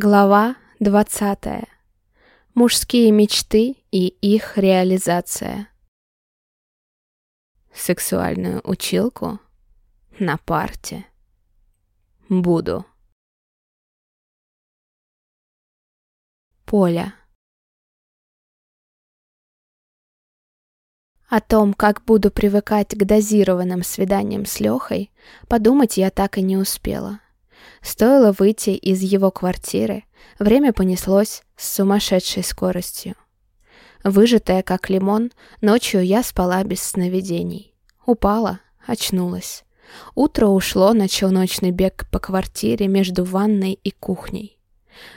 Глава 20. Мужские мечты и их реализация. Сексуальную училку на парте. Буду. Поля. О том, как буду привыкать к дозированным свиданиям с Лехой, подумать я так и не успела. Стоило выйти из его квартиры, время понеслось с сумасшедшей скоростью. Выжатая как лимон, ночью я спала без сновидений. Упала, очнулась. Утро ушло на челночный бег по квартире между ванной и кухней.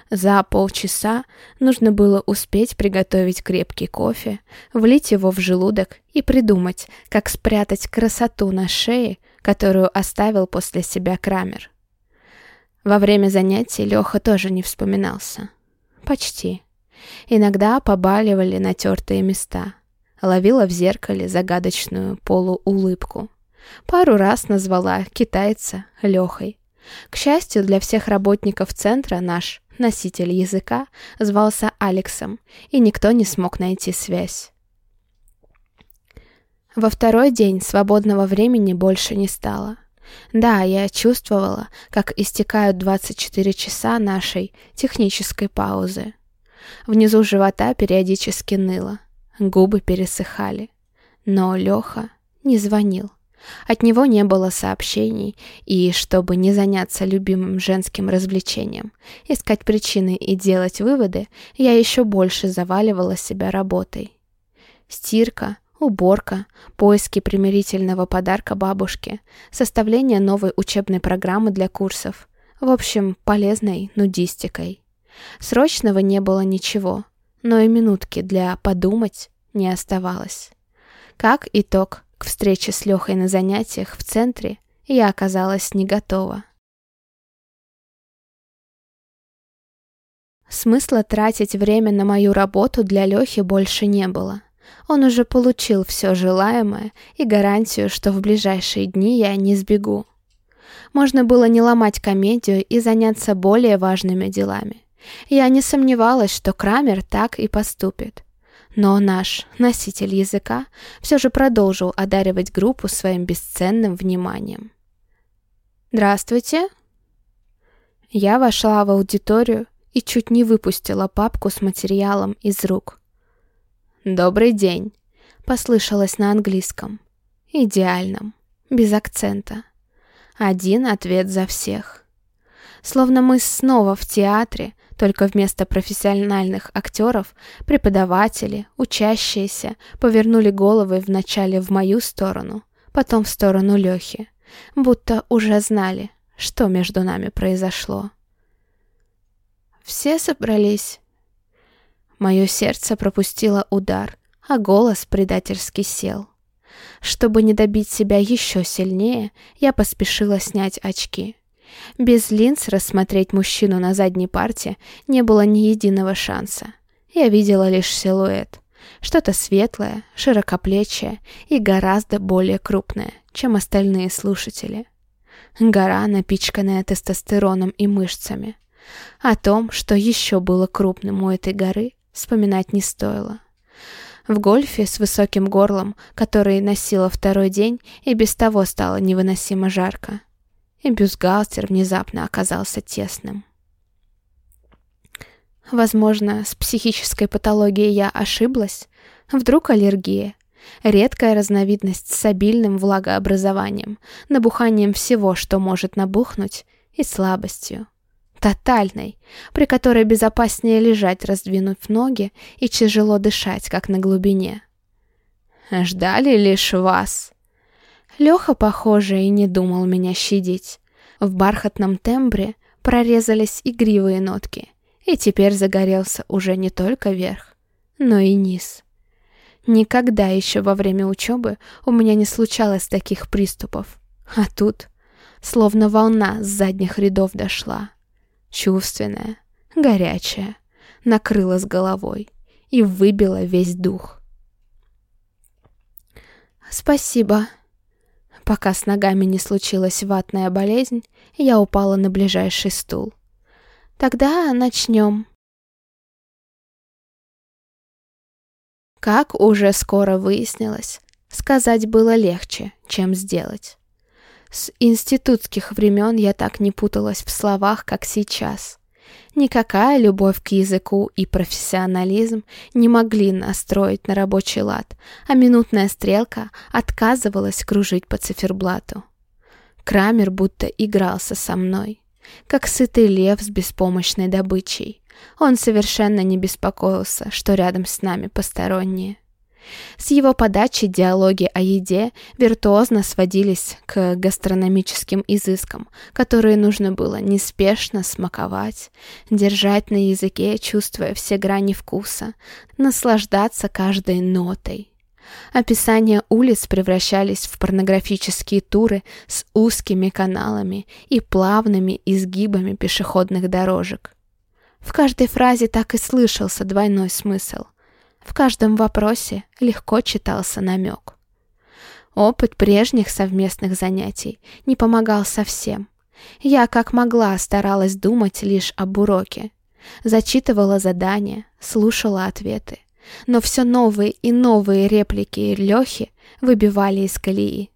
За полчаса нужно было успеть приготовить крепкий кофе, влить его в желудок и придумать, как спрятать красоту на шее, которую оставил после себя Крамер. Во время занятий Леха тоже не вспоминался. Почти. Иногда побаливали натертые места. Ловила в зеркале загадочную полуулыбку. Пару раз назвала китайца Лехой. К счастью для всех работников центра, наш носитель языка звался Алексом, и никто не смог найти связь. Во второй день свободного времени больше не стало. Да, я чувствовала, как истекают 24 часа нашей технической паузы. Внизу живота периодически ныло, губы пересыхали. Но Леха не звонил. От него не было сообщений, и чтобы не заняться любимым женским развлечением, искать причины и делать выводы, я еще больше заваливала себя работой. Стирка, уборка, поиски примирительного подарка бабушке, составление новой учебной программы для курсов. В общем, полезной нудистикой. Срочного не было ничего, но и минутки для подумать не оставалось. Как итог, к встрече с Лехой на занятиях в центре я оказалась не готова. Смысла тратить время на мою работу для Лехи больше не было. Он уже получил все желаемое и гарантию, что в ближайшие дни я не сбегу. Можно было не ломать комедию и заняться более важными делами. Я не сомневалась, что Крамер так и поступит. Но наш носитель языка все же продолжил одаривать группу своим бесценным вниманием. «Здравствуйте!» Я вошла в аудиторию и чуть не выпустила папку с материалом из рук. «Добрый день», — послышалось на английском. Идеальном, без акцента. Один ответ за всех. Словно мы снова в театре, только вместо профессиональных актеров преподаватели, учащиеся повернули головы вначале в мою сторону, потом в сторону Лехи, будто уже знали, что между нами произошло. Все собрались Мое сердце пропустило удар, а голос предательски сел. Чтобы не добить себя еще сильнее, я поспешила снять очки. Без линз рассмотреть мужчину на задней парте не было ни единого шанса. Я видела лишь силуэт. Что-то светлое, широкоплечее и гораздо более крупное, чем остальные слушатели. Гора, напичканная тестостероном и мышцами. О том, что еще было крупным у этой горы, вспоминать не стоило. В гольфе с высоким горлом, который носила второй день, и без того стало невыносимо жарко. И бюстгальтер внезапно оказался тесным. Возможно, с психической патологией я ошиблась. Вдруг аллергия. Редкая разновидность с обильным влагообразованием, набуханием всего, что может набухнуть, и слабостью тотальной, при которой безопаснее лежать, раздвинув ноги, и тяжело дышать, как на глубине. Ждали лишь вас. Леха, похоже, и не думал меня щадить. В бархатном тембре прорезались игривые нотки, и теперь загорелся уже не только верх, но и низ. Никогда еще во время учебы у меня не случалось таких приступов, а тут словно волна с задних рядов дошла чувственная, горячая, накрыла с головой и выбила весь дух. «Спасибо». Пока с ногами не случилась ватная болезнь, я упала на ближайший стул. Тогда начнем. Как уже скоро выяснилось, сказать было легче, чем сделать. С институтских времен я так не путалась в словах, как сейчас. Никакая любовь к языку и профессионализм не могли настроить на рабочий лад, а минутная стрелка отказывалась кружить по циферблату. Крамер будто игрался со мной, как сытый лев с беспомощной добычей. Он совершенно не беспокоился, что рядом с нами посторонние. С его подачи диалоги о еде виртуозно сводились к гастрономическим изыскам, которые нужно было неспешно смаковать, держать на языке, чувствуя все грани вкуса, наслаждаться каждой нотой. Описания улиц превращались в порнографические туры с узкими каналами и плавными изгибами пешеходных дорожек. В каждой фразе так и слышался двойной смысл — в каждом вопросе легко читался намек. Опыт прежних совместных занятий не помогал совсем. Я, как могла, старалась думать лишь об уроке. Зачитывала задания, слушала ответы. Но все новые и новые реплики Лехи выбивали из колеи.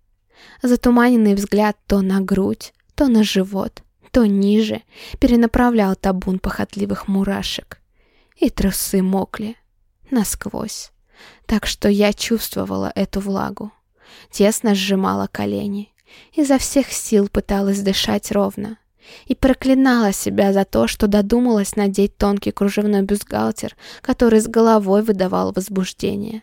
Затуманенный взгляд то на грудь, то на живот, то ниже перенаправлял табун похотливых мурашек. И трусы мокли насквозь. Так что я чувствовала эту влагу. Тесно сжимала колени. Изо всех сил пыталась дышать ровно. И проклинала себя за то, что додумалась надеть тонкий кружевной бюстгальтер, который с головой выдавал возбуждение.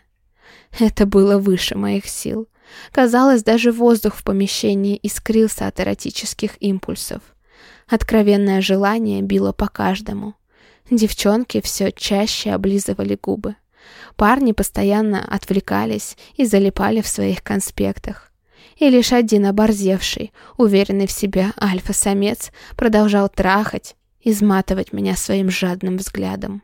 Это было выше моих сил. Казалось, даже воздух в помещении искрился от эротических импульсов. Откровенное желание било по каждому. Девчонки все чаще облизывали губы. Парни постоянно отвлекались и залипали в своих конспектах. И лишь один оборзевший, уверенный в себе альфа-самец продолжал трахать, изматывать меня своим жадным взглядом.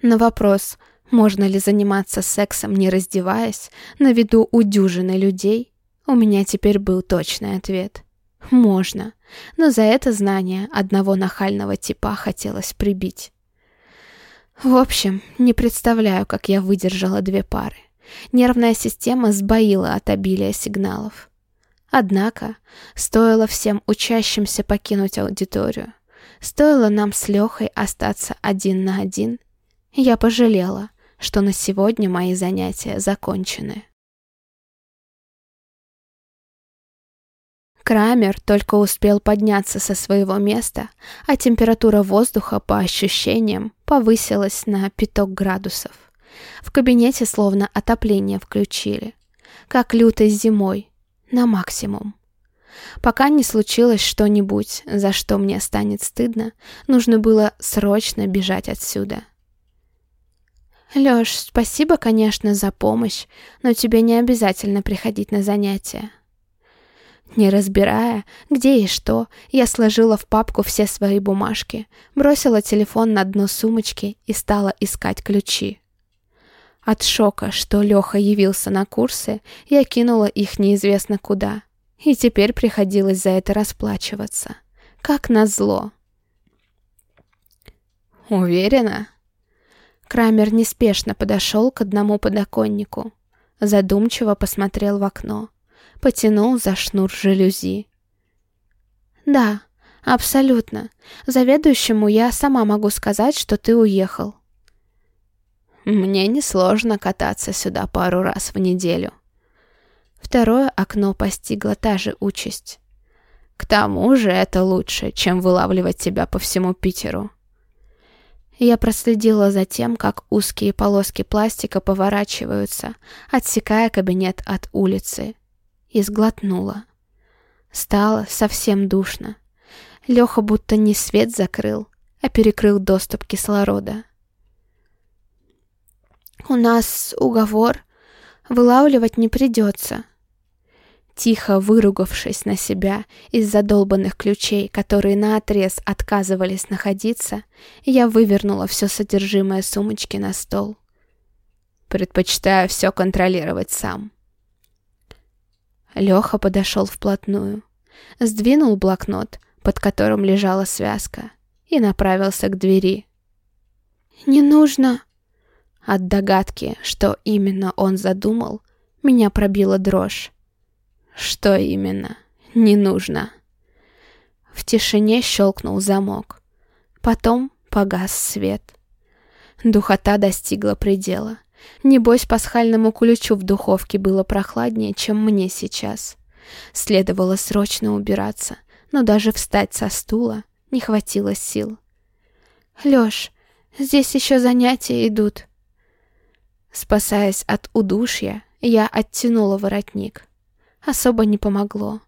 На вопрос, можно ли заниматься сексом, не раздеваясь, на виду у дюжины людей, у меня теперь был точный ответ. Можно, но за это знание одного нахального типа хотелось прибить. В общем, не представляю, как я выдержала две пары. Нервная система сбоила от обилия сигналов. Однако, стоило всем учащимся покинуть аудиторию, стоило нам с Лехой остаться один на один, я пожалела, что на сегодня мои занятия закончены. Крамер только успел подняться со своего места, а температура воздуха, по ощущениям, повысилась на пяток градусов. В кабинете словно отопление включили. Как лютой зимой, на максимум. Пока не случилось что-нибудь, за что мне станет стыдно, нужно было срочно бежать отсюда. «Лёш, спасибо, конечно, за помощь, но тебе не обязательно приходить на занятия», не разбирая, где и что, я сложила в папку все свои бумажки, бросила телефон на дно сумочки и стала искать ключи. От шока, что Леха явился на курсы, я кинула их неизвестно куда. И теперь приходилось за это расплачиваться. Как назло. «Уверена?» Крамер неспешно подошел к одному подоконнику. Задумчиво посмотрел в окно потянул за шнур жалюзи. «Да, абсолютно. Заведующему я сама могу сказать, что ты уехал». «Мне несложно кататься сюда пару раз в неделю». Второе окно постигло та же участь. «К тому же это лучше, чем вылавливать тебя по всему Питеру». Я проследила за тем, как узкие полоски пластика поворачиваются, отсекая кабинет от улицы и сглотнула. Стало совсем душно. Леха будто не свет закрыл, а перекрыл доступ кислорода. «У нас уговор. Вылавливать не придется». Тихо выругавшись на себя из-за долбанных ключей, которые наотрез отказывались находиться, я вывернула все содержимое сумочки на стол. «Предпочитаю все контролировать сам», Леха подошел вплотную. Сдвинул блокнот, под которым лежала связка, и направился к двери. «Не нужно!» От догадки, что именно он задумал, меня пробила дрожь. «Что именно? Не нужно!» В тишине щелкнул замок. Потом погас свет. Духота достигла предела. Небось, пасхальному куличу в духовке было прохладнее, чем мне сейчас. Следовало срочно убираться, но даже встать со стула не хватило сил. «Лёш, здесь еще занятия идут». Спасаясь от удушья, я оттянула воротник. Особо не помогло.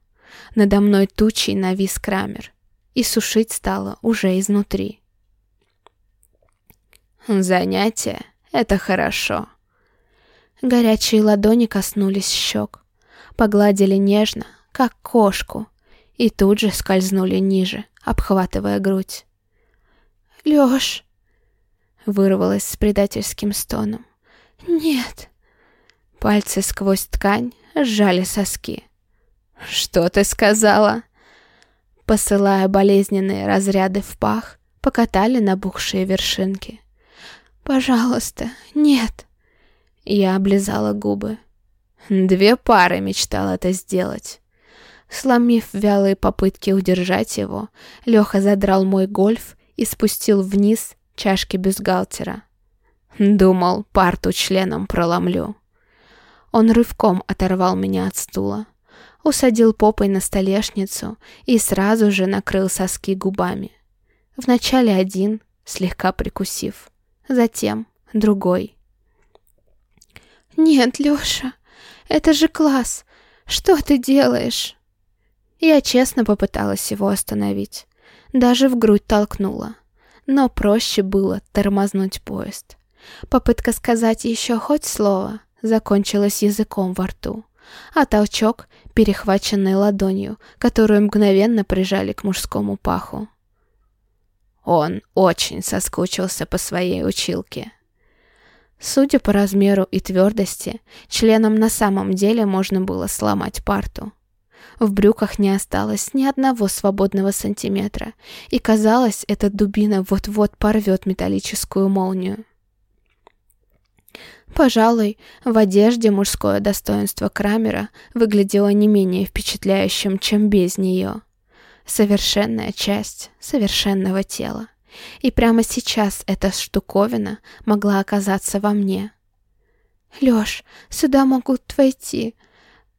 Надо мной тучей навис Крамер, и сушить стало уже изнутри. «Занятие — это хорошо». Горячие ладони коснулись щек, погладили нежно, как кошку, и тут же скользнули ниже, обхватывая грудь. «Лёш!» — вырвалась с предательским стоном. «Нет!» Пальцы сквозь ткань сжали соски. «Что ты сказала?» Посылая болезненные разряды в пах, покатали набухшие вершинки. «Пожалуйста, нет!» Я облизала губы. Две пары мечтал это сделать. Сломив вялые попытки удержать его, Леха задрал мой гольф и спустил вниз чашки бюстгальтера. Думал, парту членом проломлю. Он рывком оторвал меня от стула усадил попой на столешницу и сразу же накрыл соски губами. Вначале один, слегка прикусив, затем другой. «Нет, Лёша, это же класс! Что ты делаешь?» Я честно попыталась его остановить. Даже в грудь толкнула. Но проще было тормознуть поезд. Попытка сказать еще хоть слово закончилась языком во рту а толчок, перехваченный ладонью, которую мгновенно прижали к мужскому паху. Он очень соскучился по своей училке. Судя по размеру и твердости, членом на самом деле можно было сломать парту. В брюках не осталось ни одного свободного сантиметра, и казалось, эта дубина вот-вот порвет металлическую молнию. Пожалуй, в одежде мужское достоинство Крамера выглядело не менее впечатляющим, чем без нее. Совершенная часть совершенного тела. И прямо сейчас эта штуковина могла оказаться во мне. «Лёш, сюда могут войти.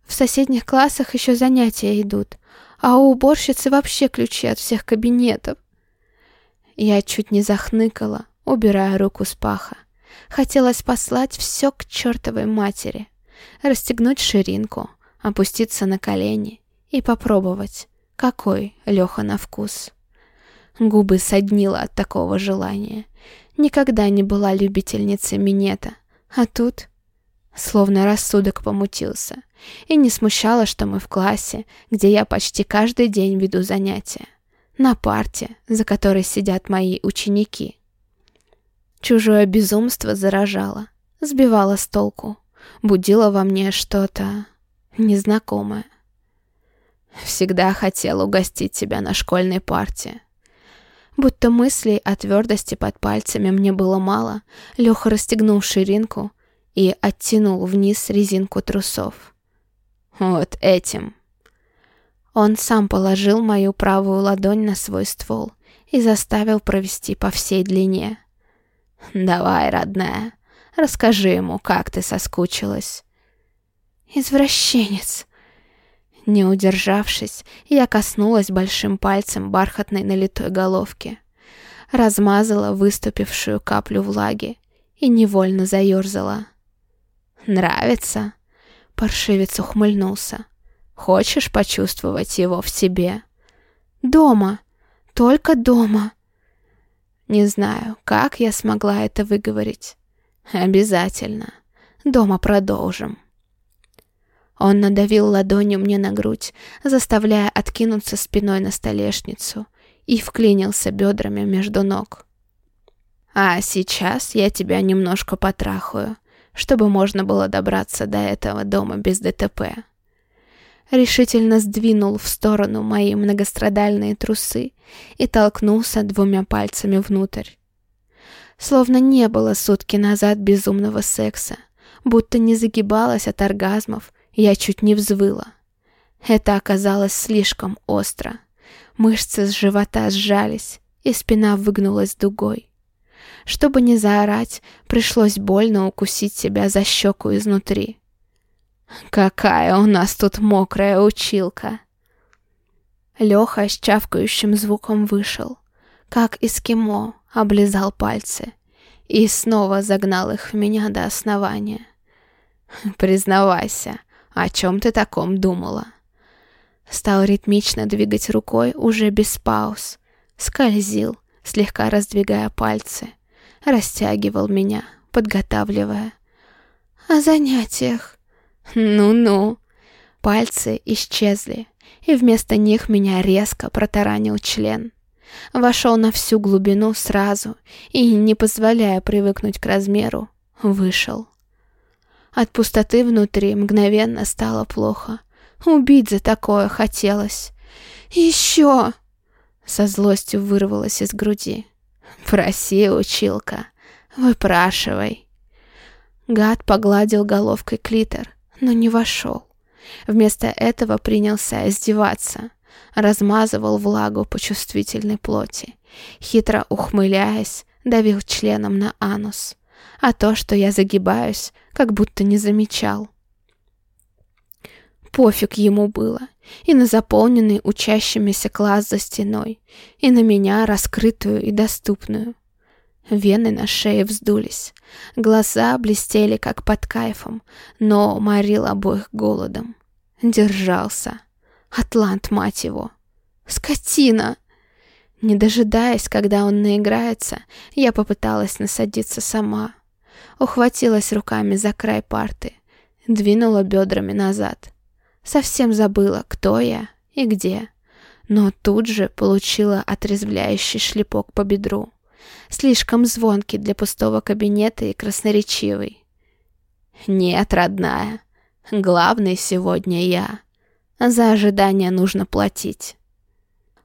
В соседних классах еще занятия идут, а у уборщицы вообще ключи от всех кабинетов». Я чуть не захныкала, убирая руку с паха. Хотелось послать все к чертовой матери, расстегнуть ширинку, опуститься на колени и попробовать, какой Леха на вкус. Губы соднило от такого желания. Никогда не была любительницей минета, а тут словно рассудок помутился. И не смущало, что мы в классе, где я почти каждый день веду занятия. На парте, за которой сидят мои ученики. Чужое безумство заражало, сбивало с толку, будило во мне что-то незнакомое. Всегда хотел угостить тебя на школьной парте. Будто мыслей о твердости под пальцами мне было мало, Леха расстегнул ширинку и оттянул вниз резинку трусов. Вот этим. Он сам положил мою правую ладонь на свой ствол и заставил провести по всей длине. «Давай, родная, расскажи ему, как ты соскучилась». «Извращенец!» Не удержавшись, я коснулась большим пальцем бархатной налитой головки, размазала выступившую каплю влаги и невольно заерзала. «Нравится?» — паршивец ухмыльнулся. «Хочешь почувствовать его в себе?» «Дома! Только дома!» Не знаю, как я смогла это выговорить. Обязательно. Дома продолжим. Он надавил ладонью мне на грудь, заставляя откинуться спиной на столешницу, и вклинился бедрами между ног. А сейчас я тебя немножко потрахаю, чтобы можно было добраться до этого дома без ДТП. решительно сдвинул в сторону мои многострадальные трусы и толкнулся двумя пальцами внутрь. Словно не было сутки назад безумного секса, будто не загибалась от оргазмов, я чуть не взвыла. Это оказалось слишком остро. Мышцы с живота сжались, и спина выгнулась дугой. Чтобы не заорать, пришлось больно укусить себя за щеку изнутри. «Какая у нас тут мокрая училка!» Леха с чавкающим звуком вышел, как эскимо, облизал пальцы и снова загнал их в меня до основания. «Признавайся, о чем ты таком думала?» Стал ритмично двигать рукой уже без пауз, скользил, слегка раздвигая пальцы, растягивал меня, подготавливая. «О занятиях?» «Ну-ну». Пальцы исчезли, и вместо них меня резко протаранил член. Вошел на всю глубину сразу и, не позволяя привыкнуть к размеру, вышел. От пустоты внутри мгновенно стало плохо. Убить за такое хотелось. «Еще!» Со злостью вырвалось из груди. «Проси, училка, выпрашивай». Гад погладил головкой клитор, но не вошел. Вместо этого принялся издеваться. Размазывал влагу по чувствительной плоти. Хитро ухмыляясь, давил членом на анус. А то, что я загибаюсь, как будто не замечал. Пофиг ему было. И на заполненный учащимися класс за стеной, и на меня, раскрытую и доступную. Вены на шее вздулись. Глаза блестели, как под кайфом, но морил обоих голодом. Держался. Атлант, мать его. Скотина! Не дожидаясь, когда он наиграется, я попыталась насадиться сама. Ухватилась руками за край парты, двинула бедрами назад. Совсем забыла, кто я и где. Но тут же получила отрезвляющий шлепок по бедру. Слишком звонкий для пустого кабинета и красноречивый. «Нет, родная, главный сегодня я. За ожидание нужно платить».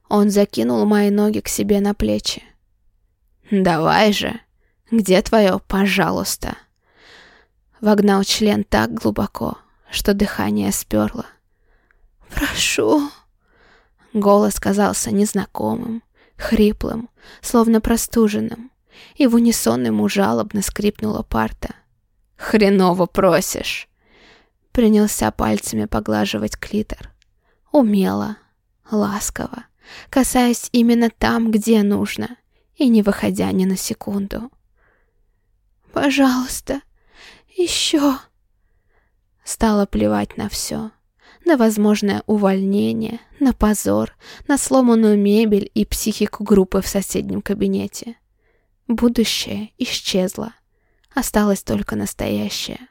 Он закинул мои ноги к себе на плечи. «Давай же, где твое «пожалуйста»?» Вогнал член так глубоко, что дыхание сперло. «Прошу...» Голос казался незнакомым, хриплым, словно простуженным, и в унисон ему жалобно скрипнула парта. «Хреново просишь!» Принялся пальцами поглаживать клитор. Умело, ласково, касаясь именно там, где нужно, и не выходя ни на секунду. «Пожалуйста, еще...» Стало плевать на все. На возможное увольнение, на позор, на сломанную мебель и психику группы в соседнем кабинете. Будущее исчезло. Осталось только настоящее.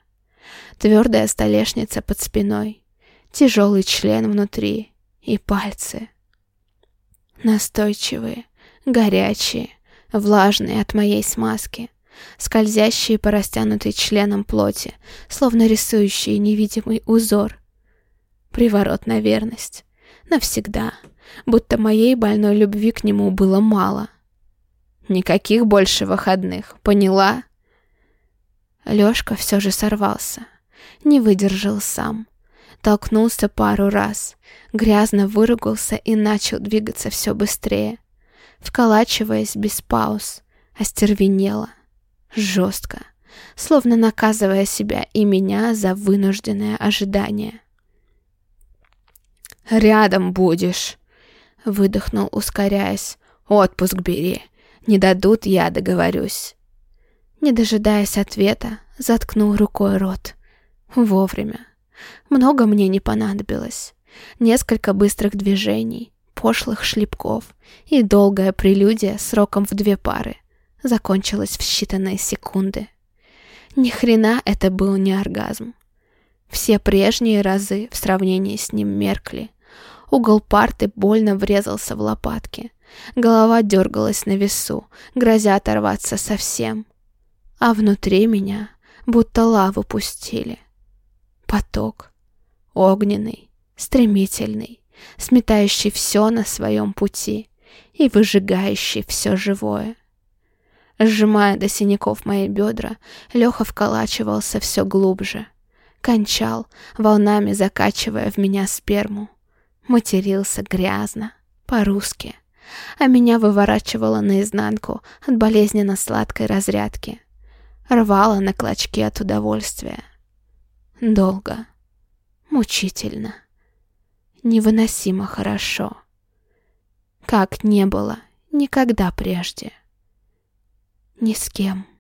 Твердая столешница под спиной, тяжелый член внутри и пальцы. Настойчивые, горячие, влажные от моей смазки скользящие по растянутой членам плоти, словно рисующие невидимый узор. Приворот на верность. Навсегда. Будто моей больной любви к нему было мало. Никаких больше выходных, поняла? Лёшка все же сорвался. Не выдержал сам. Толкнулся пару раз, грязно выругался и начал двигаться все быстрее, вколачиваясь без пауз, остервенело жестко, словно наказывая себя и меня за вынужденное ожидание. «Рядом будешь», — выдохнул, ускоряясь. «Отпуск бери. Не дадут, я договорюсь». Не дожидаясь ответа, заткнул рукой рот. Вовремя. Много мне не понадобилось. Несколько быстрых движений, пошлых шлепков и долгая прелюдия сроком в две пары закончилась в считанные секунды. Ни хрена это был не оргазм. Все прежние разы в сравнении с ним меркли. Угол парты больно врезался в лопатки. Голова дергалась на весу, грозя оторваться совсем. А внутри меня будто лаву пустили. Поток. Огненный, стремительный, сметающий все на своем пути и выжигающий все живое. Сжимая до синяков мои бедра, Леха вколачивался все глубже. Кончал, волнами закачивая в меня сперму. Матерился грязно, по-русски. А меня выворачивало наизнанку от болезненно сладкой разрядки. Рвало на клочки от удовольствия. Долго. Мучительно. Невыносимо хорошо. Как не было никогда прежде. Ни с кем.